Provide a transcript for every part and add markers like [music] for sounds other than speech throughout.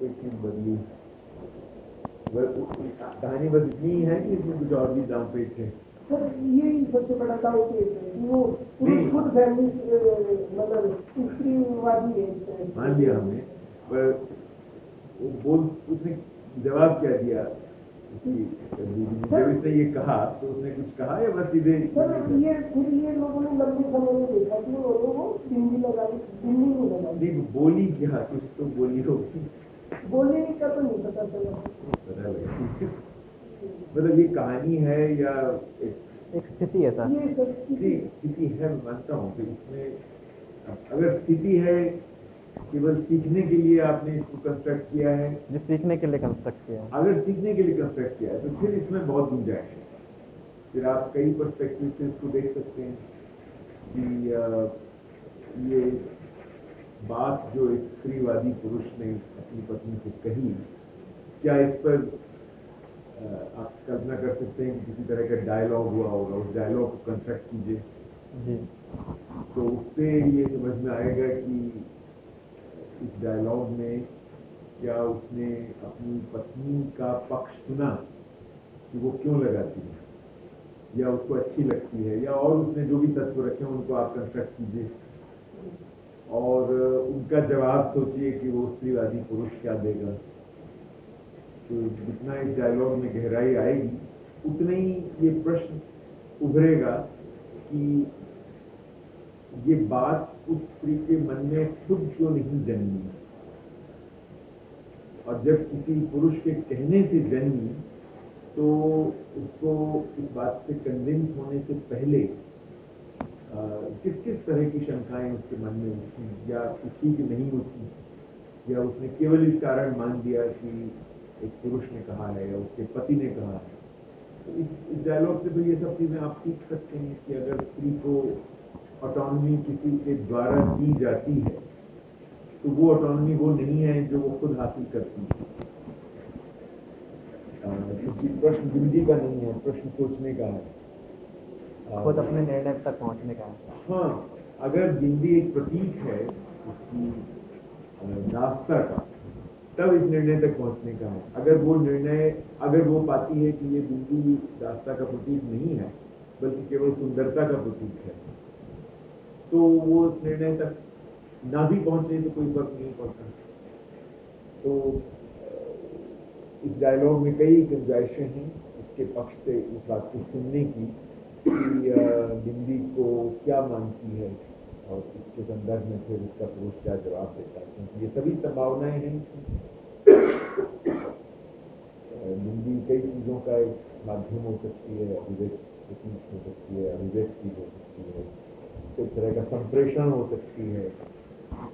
Perspective बदली। कहानी बस इतनी ही है कि इसमें कुछ और भी दाम पेच है। सर यही सबसे बड़ा है कि वो पुरुष खुद फैमिली मतलब स्त्रीवादी है मान लिया हमने पर वो बोल उसने जवाब क्या दिया? जब इसने ये कहा तो उसने कुछ कहा या बस सीधे सर ये फिर ये लोगों ने लंबे समय में देखा कि वो लोगों को बिंदी लगा बिंदी नहीं लगा बोली क्या? कुछ तो बोली होगी। बोले का तो नहीं पता चला। मतलब ये कहानी है या एक एक स्थिति है सर। ये स्थिति स्थिति है मैं मानता हूँ कि इसमें अगर स्थिति है केवल सीखने के लिए आपने इसको कंस्ट्रक्ट किया है। जो सीखने के लिए कंस्ट्रक्ट किया है। अगर सीखने के लिए कंस्ट्रक्ट किया है तो फिर इसमें बहुत गुंजाइश है। फिर आप कई पर्सपेक्टिव से इसको देख सकते हैं कि ये बात जो एक स्त्रीवादी पुरुष ने अपनी पत्नी से कही क्या इस पर आप कल्पना कर सकते हैं कि किसी तरह का डायलॉग हुआ होगा? उस डायलॉग को कंस्ट्रक्ट कीजिए। तो उससे ये समझ में आएगा कि इस डायलॉग में क्या उसने अपनी पत्नी का पक्ष सुना कि वो क्यों लगाती है? या उसको अच्छी लगती है? या और उसने जो भी तत्व रखे हैं उनको आप कंस्ट्रक्ट कीजिए। और उनका जवाब सोचिए कि वो स्त्रीवादी पुरुष क्या देगा। तो जितना इस डायलॉग में गहराई आएगी, उतना ही ये प्रश्न उभरेगा कि ये बात उस स्त्री के मन में खुद क्यों नहीं जन्मी? और जब किसी पुरुष के कहने से जन्मी तो उसको इस बात से कन्विंस होने से पहले किस किस तरह की शंकाएँ उसके मन में उठी या उठी कि नहीं उठी या उसने केवल इस कारण मान दिया कि एक पुरुष ने कहा है या उसके पति ने कहा है? तो इस, डायलॉग से तो ये सब चीज़ें आप सीख सकते हैं कि अगर स्त्री को ऑटोनॉमी किसी के द्वारा दी जाती है तो वो ऑटोनॉमी वो नहीं है जो वो खुद हासिल करती है। प्रश्न ज़िंदगी का नहीं है प्रश्न सोचने का है। खुद अपने निर्णय तक पहुँचने का हाँ। अगर बिंदी एक प्रतीक है, उसकी रास्ता का, तब इस निर्णय तक पहुँचने का है। अगर वो निर्णय, अगर वो पाती है कि ये बिंदी रास्ता का प्रतीक नहीं है, बल्कि केवल सुंदरता का प्रतीक है तो वो उस निर्णय तक ना भी पहुँचे तो कोई फ़र्क नहीं पड़ता। तो इस डायलॉग में कई गुंजाइशें हैं, इसके पक्ष से इस बात को सुनने की। बिंदी को क्या मानती है? और इसके संदर्भ में फिर उसका पुरुष क्या जवाब देता है? क्योंकि ये सभी संभावनाएँ हैं। बिंदी कई चीज़ों का एक माध्यम हो सकती है, अभिव्यक्ति हो सकती है, अभिव्यक्ति हो सकती है। एक तरह का संप्रेषण हो सकती है।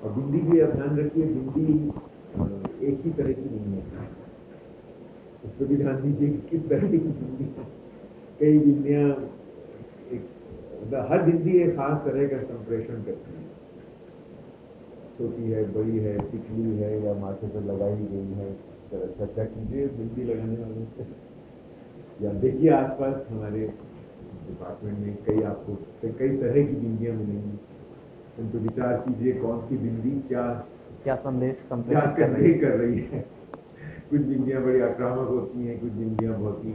और बिंदी भी, आप ध्यान रखिए बिंदी एक ही तरह की नहीं है। उस पर भी ध्यान दीजिए किस तरह की बिंदी कई बिंदियाँ हर बिंदी एक खास तरह का संप्रेषण करती है। छोटी है बड़ी है टिकली है या माथे पर लगाई गई है तरह चर्चा कीजिए बिंदी लगाने वालों। से या देखिए आसपास हमारे डिपार्टमेंट में कई आपको कई तरह की बिंदियाँ मिलेंगी। उन पर विचार कीजिए कौन सी बिंदी क्या क्या संदेश क्या कर रही है? कर रही है? कुछ बिंदियाँ बड़ी आक्रामक होती हैं कुछ बिंदियाँ बहुत ही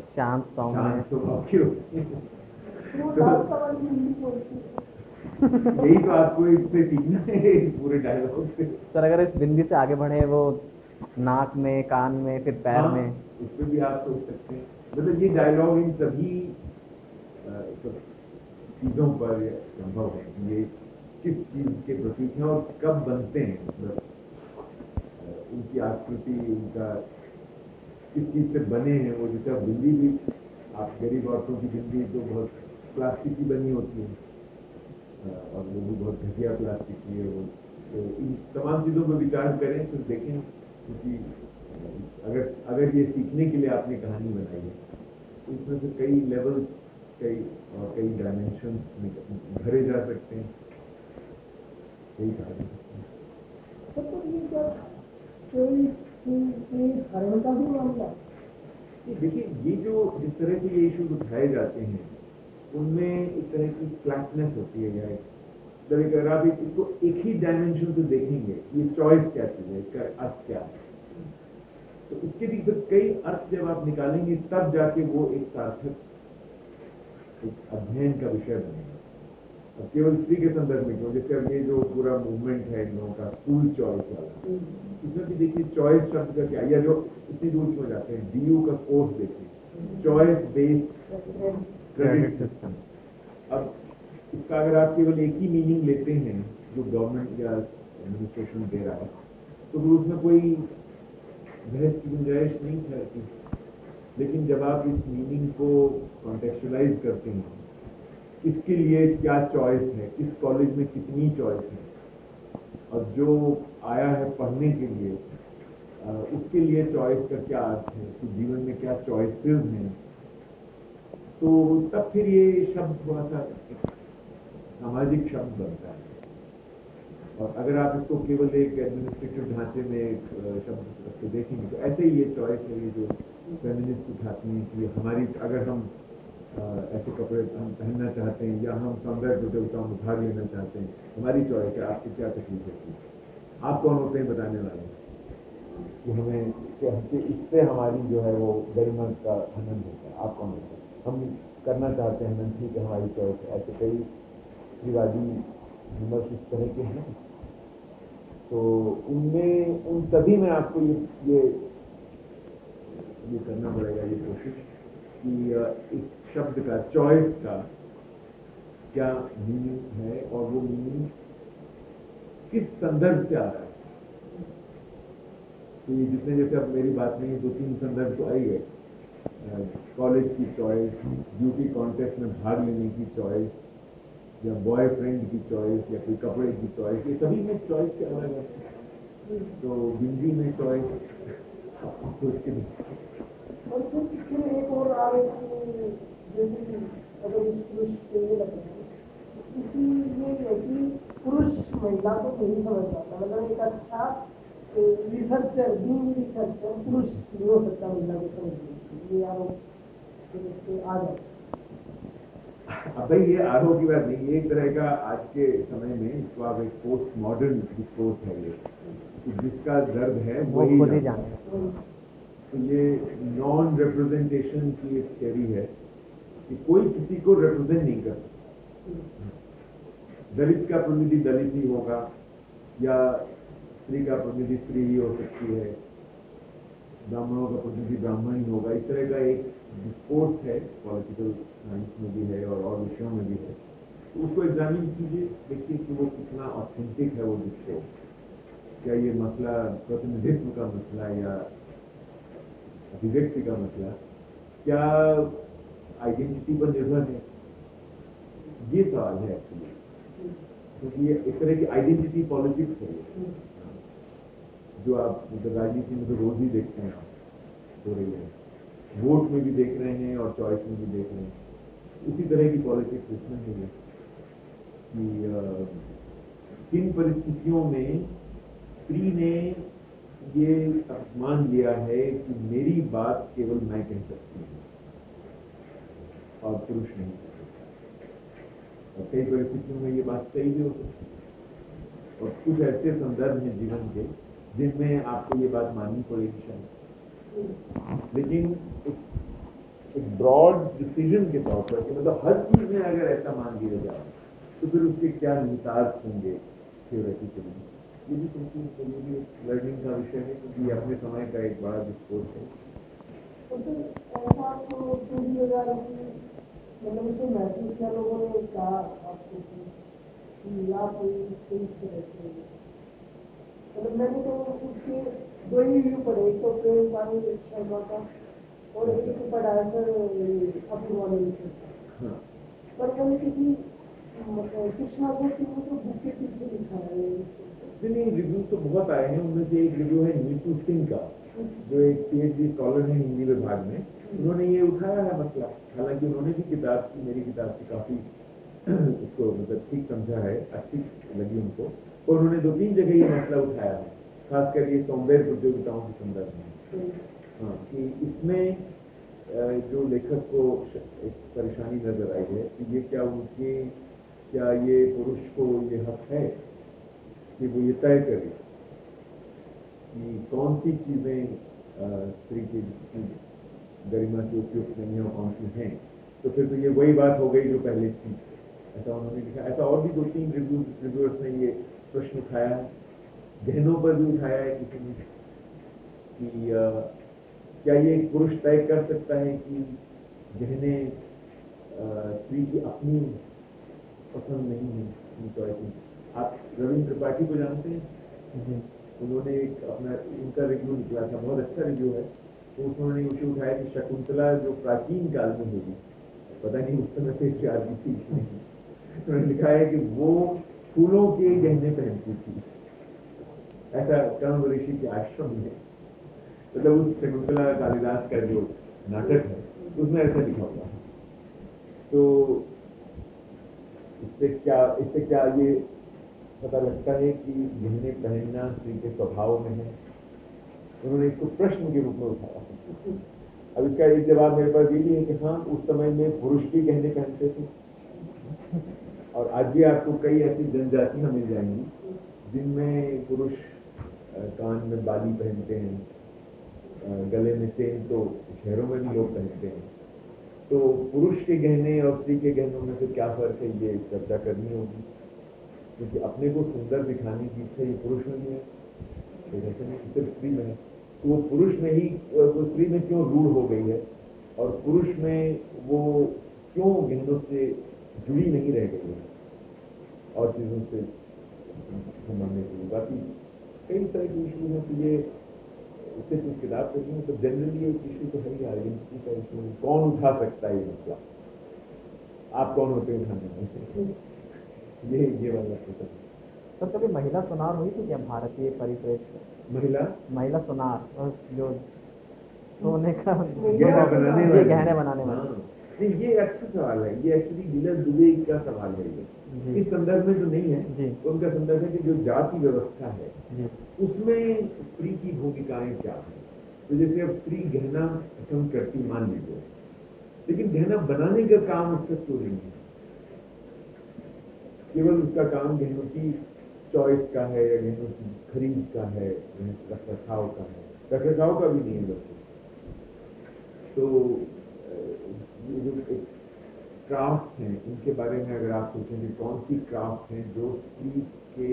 शांत शांत स्वभाव की होती हैं। यही तो आपको इससे सीखना है पूरे डायलॉग से सर अगर इस बिंदी से आगे बढ़े वो नाक में कान में फिर पैर हाँ, में। उस पर भी आप सोच सकते हैं। मतलब ये डायलॉग इन सभी चीज़ों पर संभव है कि ये किस चीज़ के प्रतीक हैं और कब बनते हैं। मतलब उनकी आकृति उनका किस चीज़ से बने हैं वो जैसे बिंदी भी आप गरीब औरतों की बिंदी तो बहुत प्लास्टिक की बनी होती है। और वो भी बहुत घटिया प्लास्टिक की है वो। तो इन तमाम चीज़ों पर विचार करें तो देखें क्योंकि अगर अगर ये सीखने के लिए आपने कहानी बनाई है तो इसमें से कई लेवल्स कई और कई डायमेंशन भरे जा सकते हैं। यही कहा जा सकता है। तो तो कोई है? देखिए ये जो जिस तरह से ये इशूज उठाए जाते हैं उनमें एक तरह की फ्लैटनेस होती है या एक आप इसको एक ही डायमेंशन से देखेंगे, ये चॉइस क्या चीज़ है, इसका अर्थ क्या है? तो इसके भी फिर कई अर्थ जब आप निकालेंगे, तब जाके वो एक सार्थक, एक अध्ययन का विषय बनेगा। अब केवल स्त्री के संदर्भ में क्यों? जैसे अब ये जो पूरा मूवमेंट है इन लोगों का स्कूल चॉइस वाला, इसमें भी देखिए चॉइस शब्द का क्या, या जो इतनी दूर क्यों जाते हैं? डीयू का कोर्स देखिए। Choice based credit system. अब इसका अगर आप केवल एक ही मीनिंग लेते हैं जो गवर्नमेंट या एडमिनिस्ट्रेशन दे रहा है तो फिर उसमें कोई बहस की गुंजाइश नहीं ठहरती लेकिन जब आप इस मीनिंग को कॉन्टेक्चुलाइज करते हैं इसके लिए क्या चॉइस है किस कॉलेज में कितनी चॉइस है और जो आया है पढ़ने के लिए उसके लिए चॉइस का क्या अर्थ है कि जीवन में क्या चॉइसेस हैं तो तब फिर ये शब्द थोड़ा सा सामाजिक शब्द बनता है। और अगर आप इसको केवल एक एडमिनिस्ट्रेटिव ढांचे में एक शब्द रख के देखेंगे तो ऐसे ही ये चॉइस है, ये जो फेमिनिस्ट उठाती हैं कि हमारी, अगर हम ऐसे कपड़े हम पहनना चाहते हैं या हम सौंदर्य प्रतियोगिताओं में भाग लेना चाहते हैं, हमारी चॉइस है, आपकी क्या तकलीफ़ होती है? आप कौन होते हैं बताने वाले कि हमें इससे हमारी जो है वो गरिमा का हनन होता है। आप कौन होते हैं? हम करना चाहते हैं ठीक है हमारी है ऐसे कई विवादी विमर्श इस तरह के हैं। तो उनमें, उन सभी में आपको ये ये ये करना पड़ेगा, ये कोशिश कि इस शब्द का, चॉइस का क्या मीनिंग है और वो मीनिंग किस संदर्भ से आ रहा है? तो ये जितने जैसे अब मेरी बात नहीं दो तीन संदर्भ तो आई है। कॉलेज की चॉइस ब्यूटी कॉन्टेस्ट में भाग लेने की चॉइस या बॉयफ्रेंड की चॉइस या कोई कपड़े की चॉइस ये सभी में चॉइस के अलग है। तो में चॉइस तो और फिर एक और आरोप अगर पुरुष के है कि पुरुष महिला को नहीं समझ पाता। मतलब एक अच्छा रिसर्चर बींग रिसर्चर पुरुष नहीं हो सकता महिला को समझने आ जाए अब भाई ये आरोप की बात नहीं एक तरह का आज के समय में इसको आप एक पोस्ट मॉडर्न डिस्कोर्स है ये। जिसका दर्द है वही ही जाने। तो ये नॉन रिप्रेजेंटेशन की एक थ्योरी है कि कोई किसी को रिप्रेजेंट नहीं कर सकता। दलित का प्रतिनिधि दलित ही होगा या स्त्री का प्रतिनिधि स्त्री ही हो सकती है। ब्राह्मणों का प्रतिनिधि ब्राह्मण ही होगा। इस तरह का एक डिस्कोर्स है पॉलिटिकल साइंस में भी है और और विषयों में भी है। तो उसको एग्जामिन कीजिए, देखिए कि वो कितना ऑथेंटिक है वो डिस्कोर्स क्या ये मसला प्रतिनिधित्व का मसला या अभिव्यक्ति का मसला? क्या आइडेंटिटी पर निर्भर है? ये सवाल है एक्चुअली क्योंकि ये एक तरह की आइडेंटिटी पॉलिटिक्स है। जो आप राजनीति में तो रोज ही देखते हैं आप, हो रही है। वोट में भी देख रहे हैं और चॉइस में भी देख रहे हैं। उसी तरह की पॉलिटिक्स इसमें है कि किन परिस्थितियों में स्त्री ने ये मान लिया है कि मेरी बात केवल मैं कह सकती हूँ और पुरुष नहीं और कई परिस्थितियों में ये बात सही भी हो सकती है। और कुछ ऐसे संदर्भ हैं जीवन के जिनमें आपको ये बात माननी पड़ेगी शायद। लेकिन एक एक ब्रॉड डिसीज़न के तौर पर मतलब हर चीज़ में अगर ऐसा मान लिया जाए तो फिर उसके क्या निहितार्थ होंगे थियोरेटिकली ये भी सोचिए तो ये भी एक लर्निंग का विषय है, क्योंकि अपने समय का एक बड़ा डिस्कोर्स है। तो तो मतलब महसूस किया लोगों ने, कहा आपको कि से मतलब मैंने तो उसके दो ही पढ़े एक तो प्रेम पानी शर्मा का और एक पढ़ा है सर का पर मैंने किसी कृष्णा को तो बुक के पीछे लिखा है। नहीं रिव्यू तो बहुत आए हैं उनमें से एक रिव्यू है नीतू सिंह का जो एक पीएचडी स्कॉलर है हिंदी विभाग में। उन्होंने ये उठाया है मसला हालाँकि उन्होंने भी किताब की मेरी किताब की काफ़ी [clears throat] उसको मतलब ठीक समझा है अच्छी लगी उनको। और उन्होंने दो तीन जगह ये मसला उठाया है, खासकर ये सौंदर्य प्रतियोगिताओं के संदर्भ में। हाँ कि इसमें जो लेखक को एक परेशानी नज़र आई है कि ये क्या उनके, क्या ये पुरुष को ये हक है कि वो ये तय करे कि कौन सी चीज़ें स्त्री की गरिमा की उपयुक्त नहीं है और कौन सी हैं। तो फिर तो ये वही बात हो गई जो पहले थी। ऐसा उन्होंने लिखा, ऐसा और भी दो तीन रिव्यू रिव्यूअर्स ने ये प्रश्न उठाया गहनों पर भी उठाया है किसी ने कि क्या ये पुरुष तय कर सकता है कि गहने स्त्री की अपनी पसंद नहीं है? अपनी चॉइस आप रविंद्र त्रिपाठी को जानते हैं? उन्होंने एक अपना उनका रिव्यू निकला था बहुत अच्छा रिव्यू है। तो उन्होंने इशू उठाया कि शकुंतला जो प्राचीन काल में होगी पता नहीं उस समय से शादी थी उन्होंने लिखा है कि वो फूलों के गहने पहनती थी। ऐसा कर्ण ऋषि के आश्रम में मतलब उस शकुंतला कालिदास का जो नाटक है, उसमें ऐसा लिखा हुआ है। तो इससे क्या इससे क्या ये पता लगता है कि गहने पहनना स्त्री के स्वभाव में है? उन्होंने इसको प्रश्न के रूप में उठाया। अब इसका एक जवाब मेरे पास ये भी है कि हाँ उस समय में पुरुष भी गहने पहनते थे। और आज भी आपको कई ऐसी जनजातियाँ मिल जाएँगी, जिनमें पुरुष कान में बाली पहनते हैं गले में चेन तो शहरों में भी लोग पहनते हैं। तो पुरुष के गहने और स्त्री के गहनों में से क्या फ़र्क है, ये चर्चा करनी होगी। क्योंकि अपने को सुंदर दिखाने की इच्छा ये पुरुष में भी है। तो ऐसे नहीं सिर्फ़ स्त्री में है। तो वो पुरुष में ही वो स्त्री में क्यों रूढ़ हो गई है? और पुरुष में वो क्यों गहनों से जुड़ी नहीं रह गई है। और चीज़ों से संबंधित के लिए बाकी कई तरह के इशू हैं तो ये इससे कुछ किताब करनी है तो जनरली एक इशू तो है ही आइडेंटिटी का इशू कौन उठा सकता है ये मसला? आप कौन होते हैं उठाने में? [laughs] ये ये वाला प्रश्न है। सर कभी महिला सुनार हुई थी क्या भारतीय परिप्रेक्ष्य महिला? महिला सुनार जो सोने का गहना बनाने वाली। गहने बनाने वाली। नहीं ये अच्छा सवाल है ये एक्चुअली गिलर दुबे का सवाल है ये। इस संदर्भ में तो नहीं है उनका संदर्भ है कि जो जाति व्यवस्था है उसमें स्त्री की भूमिकाएँ क्या हैं? तो जैसे अब स्त्री गहना पसंद करती मान लीजिए लेकिन गहना बनाने का काम उसका क्यों नहीं है। केवल उसका काम गहनों की चॉइस का है या गहनों की खरीद का है रख रखाव का है। रख रखाव का भी नहीं है बच्चे तो जो क्राफ्ट हैं, इनके बारे में अगर आप सोचें कि कौन सी क्राफ्ट हैं जो स्त्री के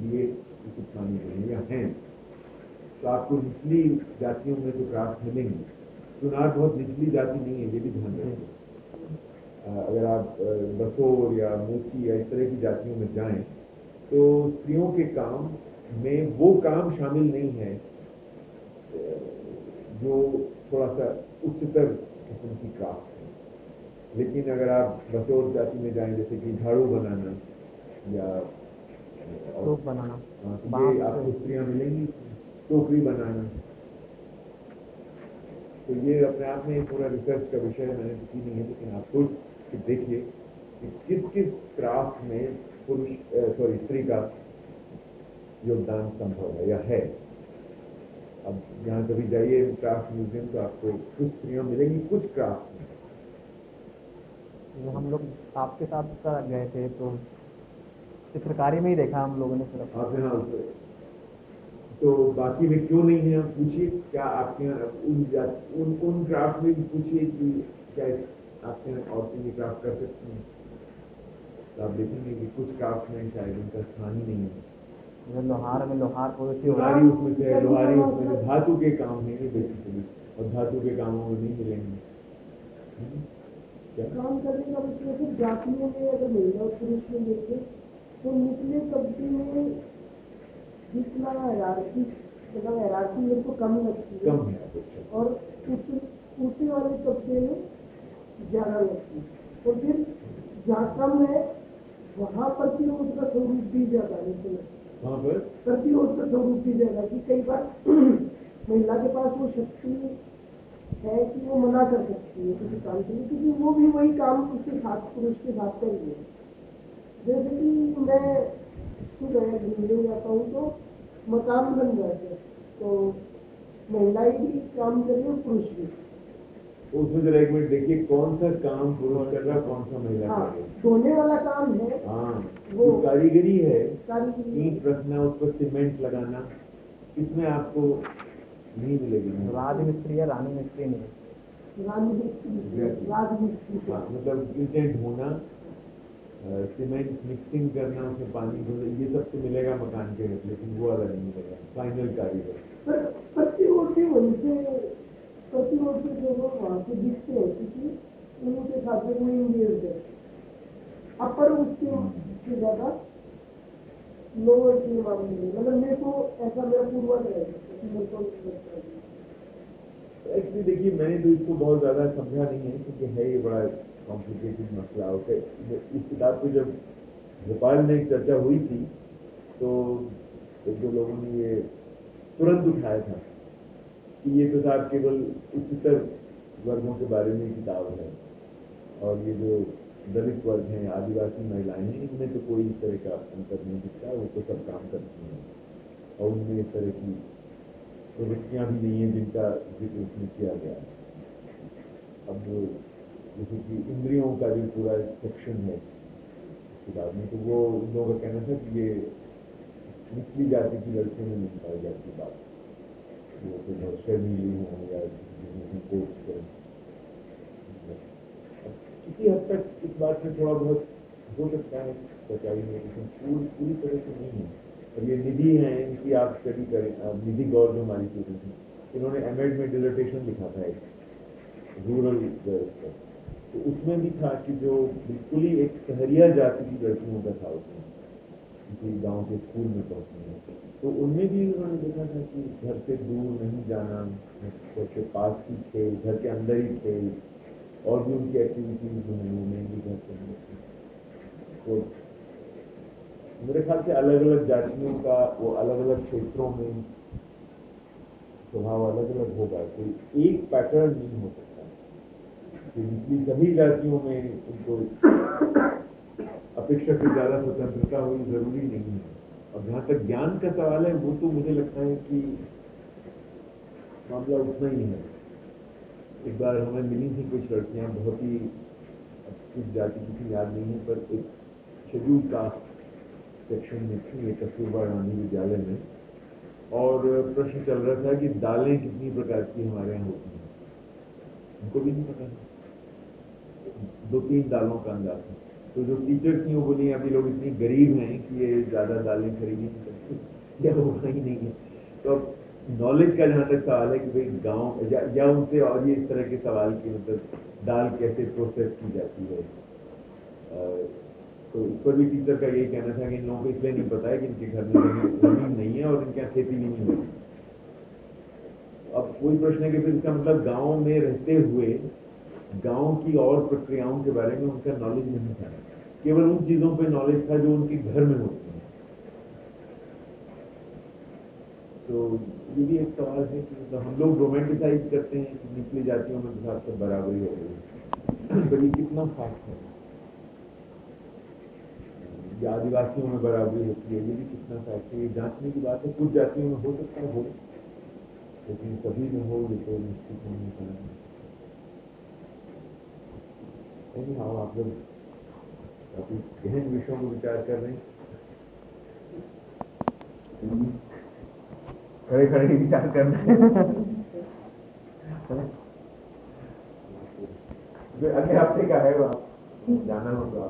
लिए उचित मानी गई या हैं? तो आपको निचली जातियों में जो क्राफ्ट मिलेंगे, सुनार बहुत निचली जाति नहीं है, ये भी ध्यान रखें। अगर आप बसोर या मोची या इस तरह की जातियों में जाएँ तो स्त्रियों के काम में वो काम शामिल नहीं है जो थोड़ा सा उच्चतर किस्म की क्राफ्ट लेकिन अगर आप बसोर जाति में जाएँ जैसे कि झाड़ू बनाना या सूप बनाना। हाँ, तो ये आपको स्त्रियाँ मिलेंगी टोकरी बनाना। तो ये अपने आप में पूरा रिसर्च का विषय मैंने तो की नहीं है लेकिन आप खुद के देखिए कि किस किस क्राफ्ट में पुरुष सॉरी स्त्री का योगदान संभव है या है। अब यहाँ कभी जाइए क्राफ्ट म्यूज़ियम तो आपको कुछ स्त्रियाँ मिलेंगी कुछ क्राफ्ट में हम लोग आपके साथ का गए थे तो चित्रकारी में ही देखा हम लोगों ने सिर्फ़ आप यहाँ तो बाकी में क्यों नहीं है पूछिए क्या आपके यहाँ उन उन उन क्राफ्ट में भी पूछिए कि क्या आपके यहाँ औरतें ये क्राफ्ट कर सकती हैं। तो आप देखेंगे कि कुछ क्राफ्ट में शायद उनका स्थान ही नहीं है। लोहार में लोहार लोहारी उसमें से है लोहारी उसमें धातु के काम हैं बेसिकली और धातु के कामों में नहीं मिलेंगे। काम करने का मतलब है जातियों में अगर महिला और पुरुष में देखें तो निचले तबके में जितना हैरार्की मतलब हैरार्की मेरे को कम लगती है। कम है और ऊँचे वाले तबके में ज़्यादा लगती है। और फिर जहाँ कम है वहाँ प्रतिरोध का स्वरूप भी ज़्यादा पर? प्रतिरोध का स्वरूप भी ज़्यादा कि कई बार [clears throat] महिला के पास वो शक्ति है कि वो मना कर सकती है किसी काम के लिए क्योंकि वो भी वही काम उसके साथ पुरुष के साथ कर रही है। जैसे कि मैं खुद घूमने जाता हूँ तो मकान बन जाते हैं। तो महिलाएँ भी काम कर रही है पुरुष भी। उसमें जरा एक मिनट देखिए कौन सा काम पुरुष कर रहा है कौन सा महिला हाँ कर रही है? सोने वाला काम है। हाँ वो- जो कारीगरी है ईंट रखना उस पर सीमेंट लगाना। इसमें आपको नहीं मिलेगी। राज मिस्त्री है रानी मिस्त्री नहीं है। हाँ मतलब ढोना अ, सीमेंट मिक्सिंग करना उसमें पानी घोलना ये सब तो मिलेगा मकान के हेड लेकिन वो वाला नहीं मिलेगा। फाइनल कारीगर वहीं से प्रतिवर्षी जो लोग वहाँ से दिखते हैं क्योंकि उनके साथ में इंगेज है। अपर उसके से ज़्यादा लोअर के मामले में मतलब मेरे को ऐसा मेरा पूर्वज है। एक्चुअली देखिए, मैंने तो इसको बहुत ज़्यादा समझा नहीं है क्योंकि है ये बड़ा कॉम्प्लिकेटेड मसला। है इस किताब को जब भोपाल में एक चर्चा हुई थी तो एक दो लोगों ने ये तुरंत उठाया था कि ये तो साहब केवल उच्चतर वर्गों के बारे में किताब है। और ये जो दलित वर्ग हैं, आदिवासी महिलाएँ हैं, इनमें तो कोई इस तरह का अंतर नहीं दिखता, वो तो सब काम करती हैं। और उनमें इस तरह की प्रवृत्तियाँ भी नहीं है जिनका ज़िक्र उसमें किया गया है। अब जैसे कि इंद्रियों का जो पूरा सेक्शन है इस किताब में तो वो उन लोगों का कहना था कि ये निचली जाति की लड़कियों में, नहीं पाई जाती बात। वो तो बहुत शर्मीली हों या संकोच करें किसी हद तक इस बात में थोड़ा बहुत हो सकता है सच्चाई में लेकिन पूरी पूरी तरह से नहीं है। ये निधि हैं, इनकी आप स्टडी करें निधि गौर जो हमारी स्टूडेंट हैं। इन्होंने एमएड में डिजर्टेशन लिखा था एक रूरल गर्ल्स का। तो उसमें भी था कि जो बिल्कुल ही एक सहरिया जाति की लड़कियों का था उसमें किसी गाँव के स्कूल में पहुँचने में तो उनमें भी उन्होंने देखा था कि घर से दूर नहीं जाना, घर के पास ही थे घर के अंदर ही थे और भी उनकी एक्टिविटीज़ जो हैं, वो मेनली घर थी तो मेरे ख्याल से अलग अलग जातियों का वो अलग अलग क्षेत्रों में स्वभाव अलग अलग होगा। तो एक पैटर्न नहीं हो सकता। निचली सभी जातियों में उनको अपेक्षा से ज़्यादा स्वतंत्रता होनी ज़रूरी नहीं है। और जहाँ तक ज्ञान का सवाल है, वो तो मुझे लगता है कि मामला उतना ही है। एक बार हमें मिली थी कुछ लड़कियाँ, बहुत ही किस जाति की याद नहीं है, पर एक शेड्यूल कास्ट सेक्शन में थी ये कस्तूरबा गांधी विद्यालय में। और प्रश्न चल रहा था कि दालें कितनी प्रकार की हमारे यहाँ होती हैं। उनको भी नहीं पता दो तीन दालों का अंदाज था। तो जो टीचर थी वो बोली अभी लोग इतनी गरीब हैं कि ये ज़्यादा दालें खरीदी नहीं सकते या होना ही नहीं है। तो अब नॉलेज का जहाँ तक सवाल है कि भाई गाँव या, या उनसे और ये इस तरह के सवाल की मतलब दाल कैसे प्रोसेस की जाती है। तो इस पर भी टीचर का यही कहना था कि इन लोगों को इसलिए नहीं पता है कि इनके घर में ज़मीन नहीं है और इनके यहाँ खेती भी नहीं होती अब कोई प्रश्न है कि फिर इसका मतलब गाँव में रहते हुए, गाँव की और प्रक्रियाओं के बारे में उनका नॉलेज नहीं था। केवल उन चीज़ों पे नॉलेज था जो उनके घर में होती हैं। तो ये भी एक सवाल है कि मतलब हम लोग रोमांटिसाइज करते हैं निचली जातियों में तो बराबरी हो गई। पर ये कितना फैक्ट है? या आदिवासियों में बराबरी होती है। ये भी कितना फैक्ट है जांचने की बात है, कुछ जातियों में हो सकता है, हो। लेकिन सभी में हो, ये तो निश्चित नहीं है। नहीं हाँ आप लोग काफ़ी गहन विषयों को विचार कर रहे हैं, खड़े खड़े विचार कर रहे हैं। अगले हफ़्ते का है वो, जाना होगा।